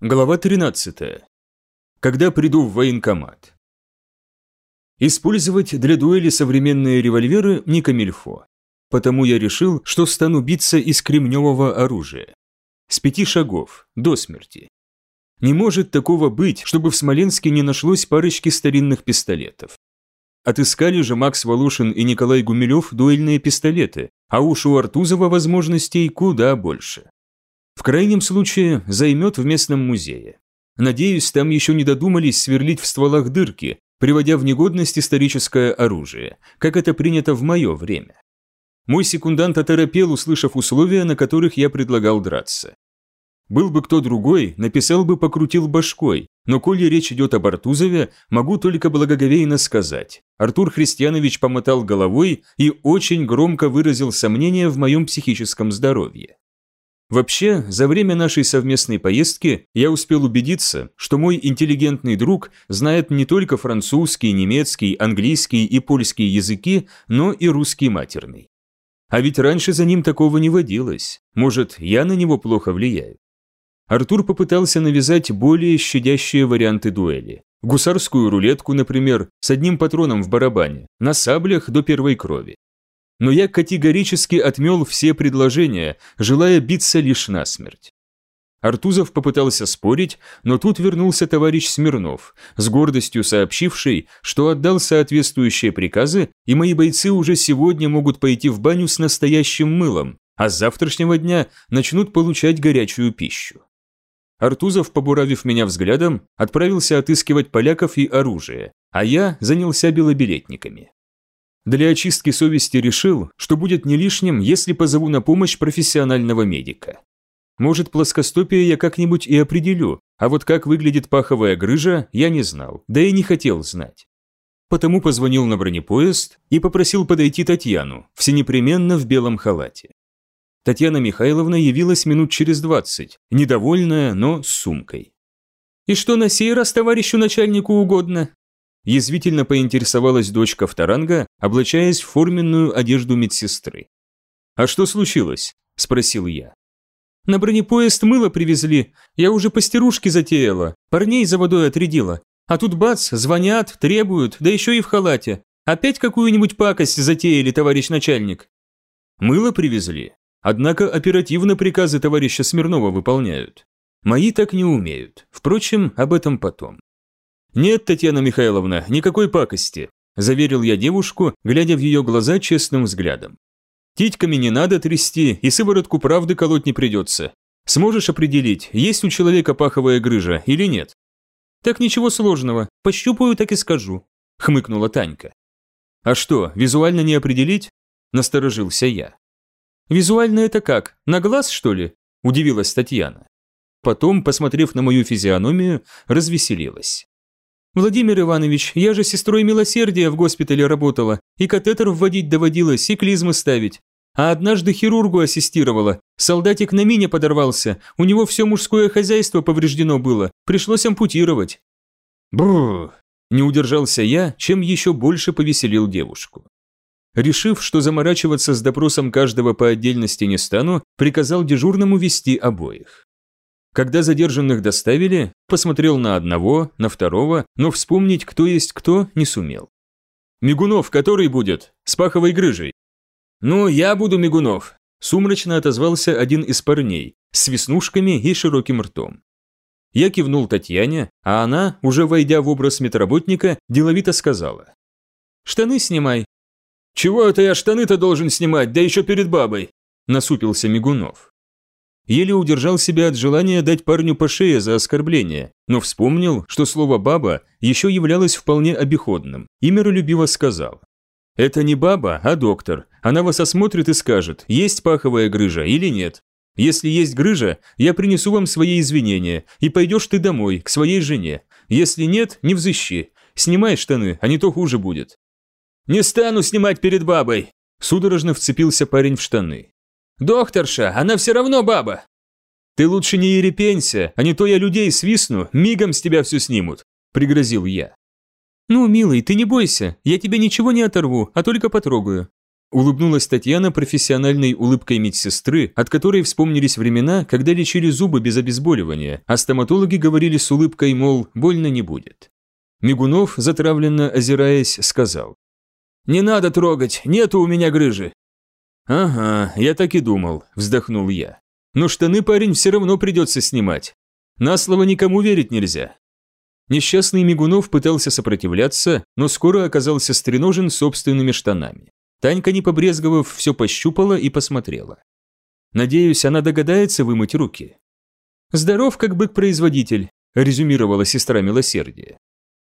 Глава 13. Когда приду в военкомат. Использовать для дуэли современные револьверы не камильфо. Потому я решил, что стану биться из кремневого оружия. С пяти шагов, до смерти. Не может такого быть, чтобы в Смоленске не нашлось парочки старинных пистолетов. Отыскали же Макс Волошин и Николай Гумилев дуэльные пистолеты, а уж у Артузова возможностей куда больше. В крайнем случае займет в местном музее. Надеюсь, там еще не додумались сверлить в стволах дырки, приводя в негодность историческое оружие, как это принято в мое время. Мой секундант оторопел, услышав условия, на которых я предлагал драться. Был бы кто другой, написал бы «покрутил башкой», но коли речь идет об Артузове, могу только благоговейно сказать. Артур Христианович помотал головой и очень громко выразил сомнение в моем психическом здоровье. Вообще, за время нашей совместной поездки я успел убедиться, что мой интеллигентный друг знает не только французский, немецкий, английский и польский языки, но и русский матерный. А ведь раньше за ним такого не водилось. Может, я на него плохо влияю? Артур попытался навязать более щадящие варианты дуэли. Гусарскую рулетку, например, с одним патроном в барабане, на саблях до первой крови но я категорически отмел все предложения, желая биться лишь насмерть. Артузов попытался спорить, но тут вернулся товарищ Смирнов, с гордостью сообщивший, что отдал соответствующие приказы, и мои бойцы уже сегодня могут пойти в баню с настоящим мылом, а с завтрашнего дня начнут получать горячую пищу. Артузов, побуравив меня взглядом, отправился отыскивать поляков и оружие, а я занялся белобилетниками. Для очистки совести решил, что будет не лишним, если позову на помощь профессионального медика. Может, плоскостопие я как-нибудь и определю, а вот как выглядит паховая грыжа, я не знал, да и не хотел знать. Потому позвонил на бронепоезд и попросил подойти Татьяну, всенепременно в белом халате. Татьяна Михайловна явилась минут через двадцать, недовольная, но с сумкой. «И что на сей раз товарищу начальнику угодно?» Язвительно поинтересовалась дочка вторанга, облачаясь в форменную одежду медсестры. «А что случилось?» – спросил я. «На бронепоезд мыло привезли, я уже постирушки затеяла, парней за водой отрядила. А тут бац, звонят, требуют, да еще и в халате. Опять какую-нибудь пакость затеяли, товарищ начальник?» «Мыло привезли. Однако оперативно приказы товарища Смирнова выполняют. Мои так не умеют. Впрочем, об этом потом. «Нет, Татьяна Михайловна, никакой пакости», – заверил я девушку, глядя в ее глаза честным взглядом. «Титьками не надо трясти, и сыворотку правды колоть не придется. Сможешь определить, есть у человека паховая грыжа или нет?» «Так ничего сложного, пощупаю, так и скажу», – хмыкнула Танька. «А что, визуально не определить?» – насторожился я. «Визуально это как, на глаз, что ли?» – удивилась Татьяна. Потом, посмотрев на мою физиономию, развеселилась. «Владимир Иванович, я же сестрой милосердия в госпитале работала, и катетер вводить доводилось, и клизмы ставить. А однажды хирургу ассистировала. Солдатик на мине подорвался, у него все мужское хозяйство повреждено было, пришлось ампутировать». Бррр, не удержался я, чем еще больше повеселил девушку. Решив, что заморачиваться с допросом каждого по отдельности не стану, приказал дежурному вести обоих. Когда задержанных доставили, посмотрел на одного, на второго, но вспомнить, кто есть кто, не сумел. «Мигунов, который будет? С паховой грыжей?» «Ну, я буду Мигунов», – сумрачно отозвался один из парней, с веснушками и широким ртом. Я кивнул Татьяне, а она, уже войдя в образ медработника, деловито сказала. «Штаны снимай». «Чего это я штаны-то должен снимать, да еще перед бабой?» – насупился Мигунов. Еле удержал себя от желания дать парню по шее за оскорбление, но вспомнил, что слово «баба» еще являлось вполне обиходным, и миролюбиво сказал. «Это не баба, а доктор. Она вас осмотрит и скажет, есть паховая грыжа или нет. Если есть грыжа, я принесу вам свои извинения, и пойдешь ты домой, к своей жене. Если нет, не взыщи. Снимай штаны, а не то хуже будет». «Не стану снимать перед бабой!» Судорожно вцепился парень в штаны. «Докторша, она все равно баба!» «Ты лучше не ерепенься, а не то я людей свистну, мигом с тебя все снимут», – пригрозил я. «Ну, милый, ты не бойся, я тебе ничего не оторву, а только потрогаю». Улыбнулась Татьяна профессиональной улыбкой медсестры, от которой вспомнились времена, когда лечили зубы без обезболивания, а стоматологи говорили с улыбкой, мол, больно не будет. Мигунов, затравленно озираясь, сказал. «Не надо трогать, нету у меня грыжи». «Ага, я так и думал», – вздохнул я. «Но штаны парень все равно придется снимать. На слово никому верить нельзя». Несчастный Мигунов пытался сопротивляться, но скоро оказался стреножен собственными штанами. Танька, не побрезговав, все пощупала и посмотрела. «Надеюсь, она догадается вымыть руки». «Здоров, как бык-производитель», – резюмировала сестра милосердия.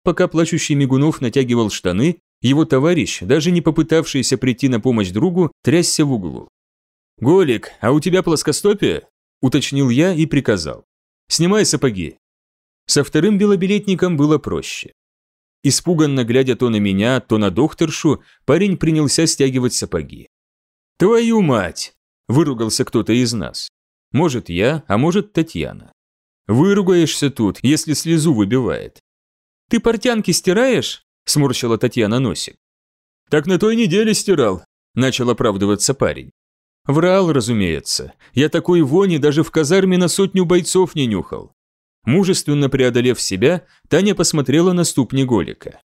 Пока плачущий Мигунов натягивал штаны, его товарищ, даже не попытавшийся прийти на помощь другу, трясся в углу. «Голик, а у тебя плоскостопие?» – уточнил я и приказал. «Снимай сапоги». Со вторым белобилетником было проще. Испуганно глядя то на меня, то на докторшу, парень принялся стягивать сапоги. «Твою мать!» – выругался кто-то из нас. Может, я, а может, Татьяна. «Выругаешься тут, если слезу выбивает». «Ты портянки стираешь?» – сморщила Татьяна носик. «Так на той неделе стирал», – начал оправдываться парень. Врал, разумеется. Я такой вони даже в казарме на сотню бойцов не нюхал. Мужественно преодолев себя, Таня посмотрела на ступни Голика.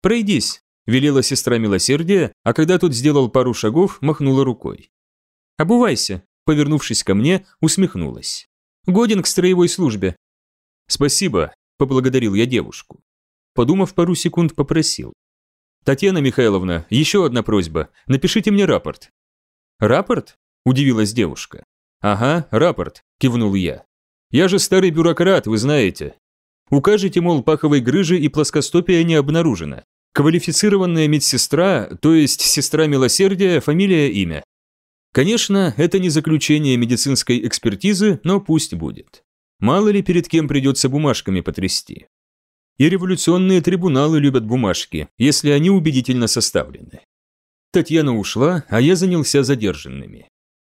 «Пройдись», – велела сестра милосердия, а когда тот сделал пару шагов, махнула рукой. «Обувайся», – повернувшись ко мне, усмехнулась. «Годен к строевой службе». «Спасибо», – поблагодарил я девушку. Подумав пару секунд, попросил. «Татьяна Михайловна, еще одна просьба. Напишите мне рапорт». «Рапорт?» – удивилась девушка. «Ага, рапорт», – кивнул я. Я же старый бюрократ, вы знаете. Укажите, мол, паховой грыжи и плоскостопия не обнаружено. Квалифицированная медсестра, то есть сестра милосердия, фамилия, имя. Конечно, это не заключение медицинской экспертизы, но пусть будет. Мало ли перед кем придется бумажками потрясти. И революционные трибуналы любят бумажки, если они убедительно составлены. Татьяна ушла, а я занялся задержанными.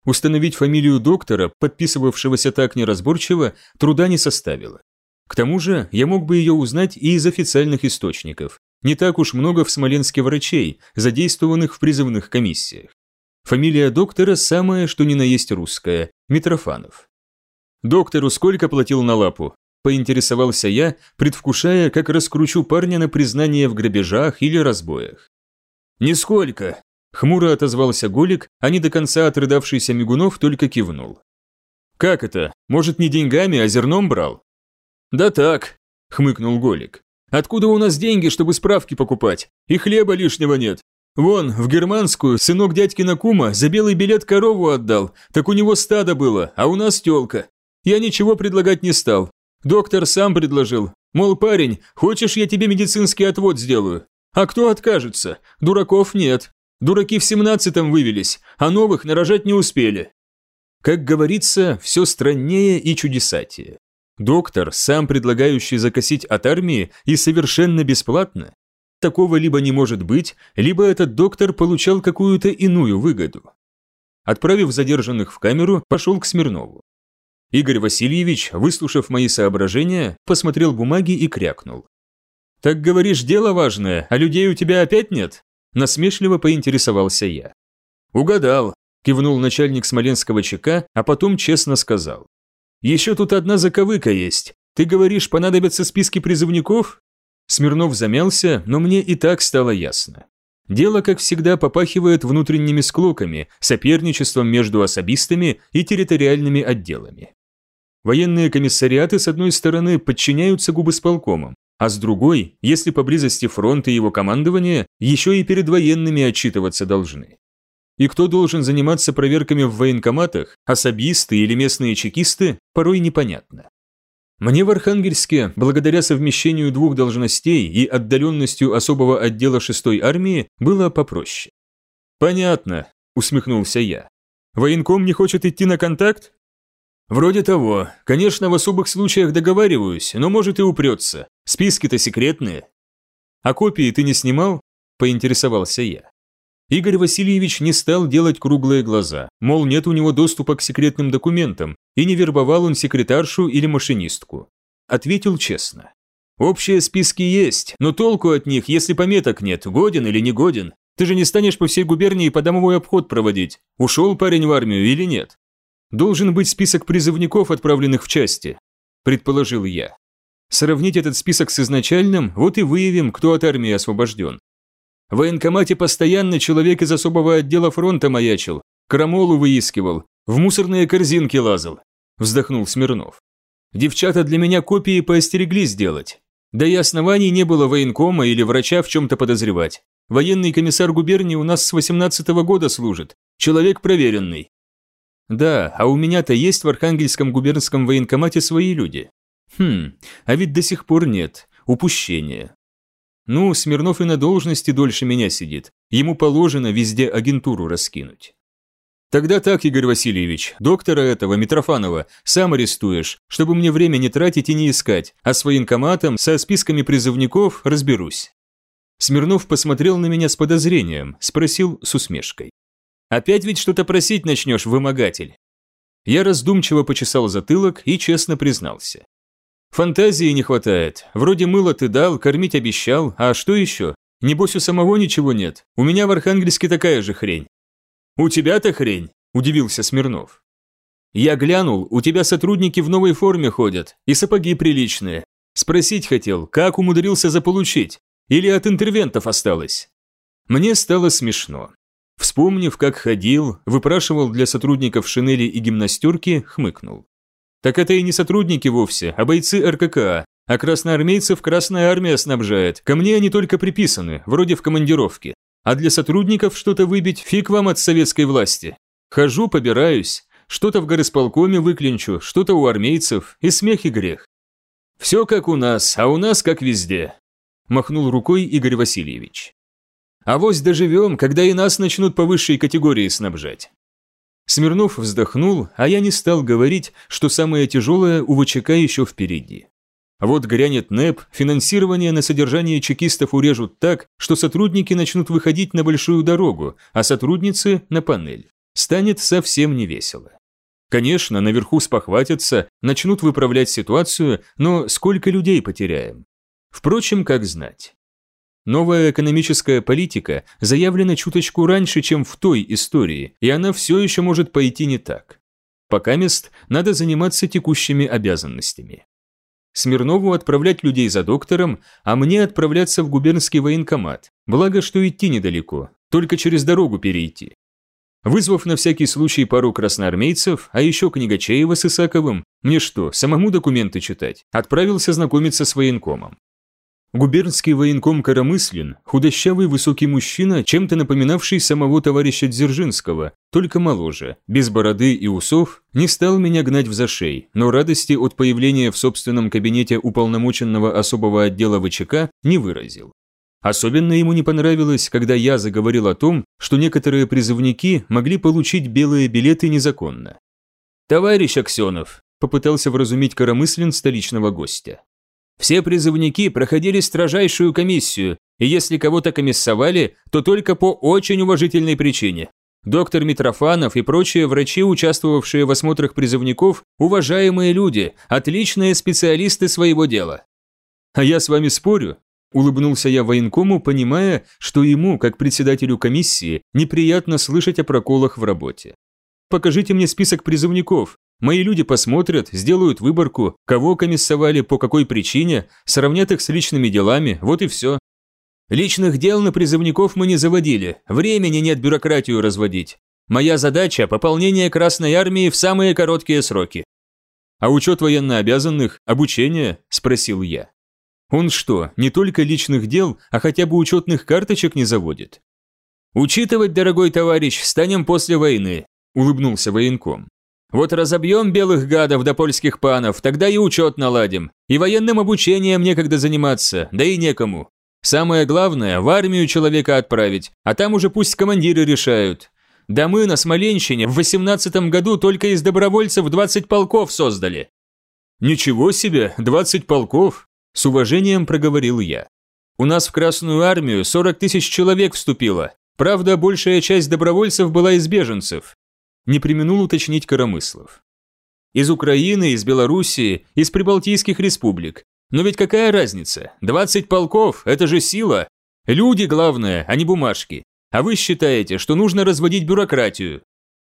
Установить фамилию доктора, подписывавшегося так неразборчиво, труда не составило. К тому же я мог бы ее узнать и из официальных источников. Не так уж много в Смоленске врачей, задействованных в призывных комиссиях. Фамилия доктора самая, что ни на есть русская – Митрофанов. «Доктору сколько платил на лапу?» – поинтересовался я, предвкушая, как раскручу парня на признание в грабежах или разбоях. «Нисколько», Хмуро отозвался Голик, а не до конца отрыдавшийся Мигунов только кивнул. «Как это? Может, не деньгами, а зерном брал?» «Да так», – хмыкнул Голик. «Откуда у нас деньги, чтобы справки покупать? И хлеба лишнего нет. Вон, в германскую сынок дядькина кума за белый билет корову отдал, так у него стадо было, а у нас тёлка. Я ничего предлагать не стал. Доктор сам предложил. Мол, парень, хочешь, я тебе медицинский отвод сделаю? А кто откажется? Дураков нет. Дураки в семнадцатом вывелись, а новых нарожать не успели. Как говорится, все страннее и чудесатее. Доктор, сам предлагающий закосить от армии и совершенно бесплатно? Такого либо не может быть, либо этот доктор получал какую-то иную выгоду. Отправив задержанных в камеру, пошел к Смирнову. Игорь Васильевич, выслушав мои соображения, посмотрел бумаги и крякнул. «Так говоришь, дело важное, а людей у тебя опять нет?» Насмешливо поинтересовался я. «Угадал», – кивнул начальник смоленского ЧК, а потом честно сказал. «Еще тут одна заковыка есть. Ты говоришь, понадобятся списки призывников?» Смирнов замялся, но мне и так стало ясно. Дело, как всегда, попахивает внутренними склоками, соперничеством между особистами и территориальными отделами. Военные комиссариаты, с одной стороны, подчиняются губысполкомам, а с другой, если поблизости фронт и его командование, еще и перед военными отчитываться должны. И кто должен заниматься проверками в военкоматах, особисты или местные чекисты, порой непонятно. Мне в Архангельске, благодаря совмещению двух должностей и отдаленностью особого отдела 6-й армии, было попроще. «Понятно», – усмехнулся я. «Военком не хочет идти на контакт?» «Вроде того. Конечно, в особых случаях договариваюсь, но может и упрется. Списки-то секретные». «А копии ты не снимал?» – поинтересовался я. Игорь Васильевич не стал делать круглые глаза, мол, нет у него доступа к секретным документам, и не вербовал он секретаршу или машинистку. Ответил честно. «Общие списки есть, но толку от них, если пометок нет, годен или не годен. Ты же не станешь по всей губернии по домовой обход проводить. Ушел парень в армию или нет? Должен быть список призывников, отправленных в части, предположил я. Сравнить этот список с изначальным, вот и выявим, кто от армии освобожден. В военкомате постоянно человек из особого отдела фронта маячил, крамолу выискивал, в мусорные корзинки лазал, вздохнул Смирнов. Девчата для меня копии поостереглись сделать. Да и оснований не было военкома или врача в чем-то подозревать. Военный комиссар губернии у нас с 18 -го года служит. Человек проверенный. Да, а у меня-то есть в Архангельском губернском военкомате свои люди. Хм, а ведь до сих пор нет. Упущение. Ну, Смирнов и на должности дольше меня сидит. Ему положено везде агентуру раскинуть. Тогда так, Игорь Васильевич, доктора этого, Митрофанова, сам арестуешь, чтобы мне время не тратить и не искать, а с военкоматом, со списками призывников разберусь. Смирнов посмотрел на меня с подозрением, спросил с усмешкой. «Опять ведь что-то просить начнешь, вымогатель?» Я раздумчиво почесал затылок и честно признался. Фантазии не хватает. Вроде мыло ты дал, кормить обещал, а что еще? Небось у самого ничего нет. У меня в Архангельске такая же хрень. У тебя-то хрень, удивился Смирнов. Я глянул, у тебя сотрудники в новой форме ходят, и сапоги приличные. Спросить хотел, как умудрился заполучить? Или от интервентов осталось? Мне стало смешно. Вспомнив, как ходил, выпрашивал для сотрудников шинели и гимнастерки, хмыкнул. Так это и не сотрудники вовсе, а бойцы РККА. А красноармейцев Красная Армия снабжает. Ко мне они только приписаны, вроде в командировке. А для сотрудников что-то выбить фиг вам от советской власти. Хожу, побираюсь. Что-то в горосполкоме выклинчу, что-то у армейцев, и смех и грех. Все как у нас, а у нас как везде. Махнул рукой Игорь Васильевич. А вось доживем, когда и нас начнут по высшей категории снабжать. Смирнов вздохнул, а я не стал говорить, что самое тяжелое у ВЧК еще впереди. Вот грянет НЭП, финансирование на содержание чекистов урежут так, что сотрудники начнут выходить на большую дорогу, а сотрудницы – на панель. Станет совсем невесело. Конечно, наверху спохватятся, начнут выправлять ситуацию, но сколько людей потеряем? Впрочем, как знать. Новая экономическая политика заявлена чуточку раньше, чем в той истории, и она все еще может пойти не так. Пока мест надо заниматься текущими обязанностями. Смирнову отправлять людей за доктором, а мне отправляться в губернский военкомат, благо что идти недалеко, только через дорогу перейти. Вызвав на всякий случай пару красноармейцев, а еще Книгачеева с Исаковым, мне что, самому документы читать, отправился знакомиться с военкомом. Губернский военком Коромыслин, худощавый высокий мужчина, чем-то напоминавший самого товарища Дзержинского, только моложе, без бороды и усов, не стал меня гнать в зашей, но радости от появления в собственном кабинете уполномоченного особого отдела ВЧК не выразил. Особенно ему не понравилось, когда я заговорил о том, что некоторые призывники могли получить белые билеты незаконно. «Товарищ Аксенов», – попытался вразумить коромыслен столичного гостя. Все призывники проходили строжайшую комиссию, и если кого-то комиссовали, то только по очень уважительной причине. Доктор Митрофанов и прочие врачи, участвовавшие в осмотрах призывников, уважаемые люди, отличные специалисты своего дела. А я с вами спорю, улыбнулся я военкому, понимая, что ему, как председателю комиссии, неприятно слышать о проколах в работе. Покажите мне список призывников, Мои люди посмотрят, сделают выборку, кого комиссовали, по какой причине, сравнят их с личными делами, вот и все. Личных дел на призывников мы не заводили, времени нет бюрократию разводить. Моя задача – пополнение Красной Армии в самые короткие сроки. А учет военнообязанных, обучение? – спросил я. Он что, не только личных дел, а хотя бы учетных карточек не заводит? Учитывать, дорогой товарищ, станем после войны, улыбнулся военком. Вот разобьем белых гадов до польских панов, тогда и учет наладим. И военным обучением некогда заниматься, да и некому. Самое главное, в армию человека отправить, а там уже пусть командиры решают. Да мы на Смоленщине в 18 году только из добровольцев 20 полков создали. Ничего себе, 20 полков, с уважением проговорил я. У нас в Красную армию 40 тысяч человек вступило. Правда, большая часть добровольцев была из беженцев, не применул уточнить Коромыслов. Из Украины, из Белоруссии, из прибалтийских республик. Но ведь какая разница? 20 полков – это же сила. Люди главное, а не бумажки. А вы считаете, что нужно разводить бюрократию.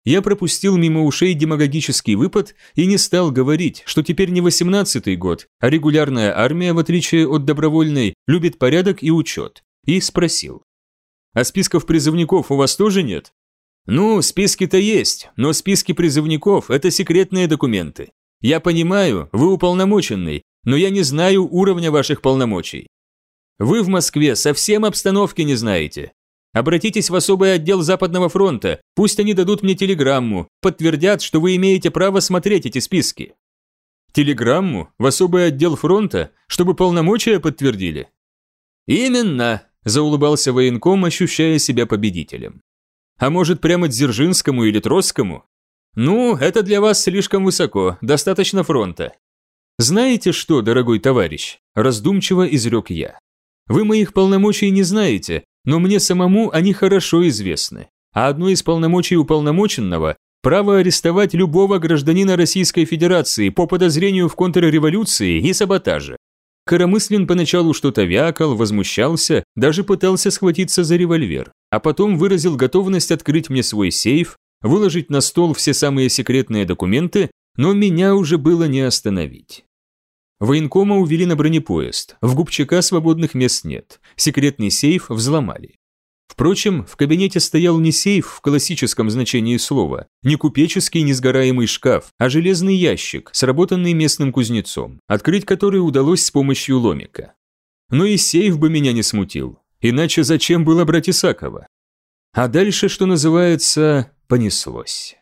Я пропустил мимо ушей демагогический выпад и не стал говорить, что теперь не 18-й год, а регулярная армия, в отличие от добровольной, любит порядок и учет. И спросил. А списков призывников у вас тоже нет? Ну, списки-то есть, но списки призывников – это секретные документы. Я понимаю, вы уполномоченный, но я не знаю уровня ваших полномочий. Вы в Москве совсем обстановки не знаете. Обратитесь в особый отдел Западного фронта, пусть они дадут мне телеграмму, подтвердят, что вы имеете право смотреть эти списки. Телеграмму в особый отдел фронта, чтобы полномочия подтвердили? Именно, заулыбался военком, ощущая себя победителем. А может, прямо Дзержинскому или Троцкому? Ну, это для вас слишком высоко, достаточно фронта. Знаете что, дорогой товарищ, раздумчиво изрек я. Вы моих полномочий не знаете, но мне самому они хорошо известны. А одно из полномочий уполномоченного – право арестовать любого гражданина Российской Федерации по подозрению в контрреволюции и саботаже. Коромыслин поначалу что-то вякал, возмущался, даже пытался схватиться за револьвер, а потом выразил готовность открыть мне свой сейф, выложить на стол все самые секретные документы, но меня уже было не остановить. Военкома увели на бронепоезд, в губчака свободных мест нет, секретный сейф взломали. Впрочем, в кабинете стоял не сейф в классическом значении слова, не купеческий несгораемый шкаф, а железный ящик, сработанный местным кузнецом, открыть который удалось с помощью ломика. Но и сейф бы меня не смутил, иначе зачем было брать Исакова? А дальше, что называется, понеслось.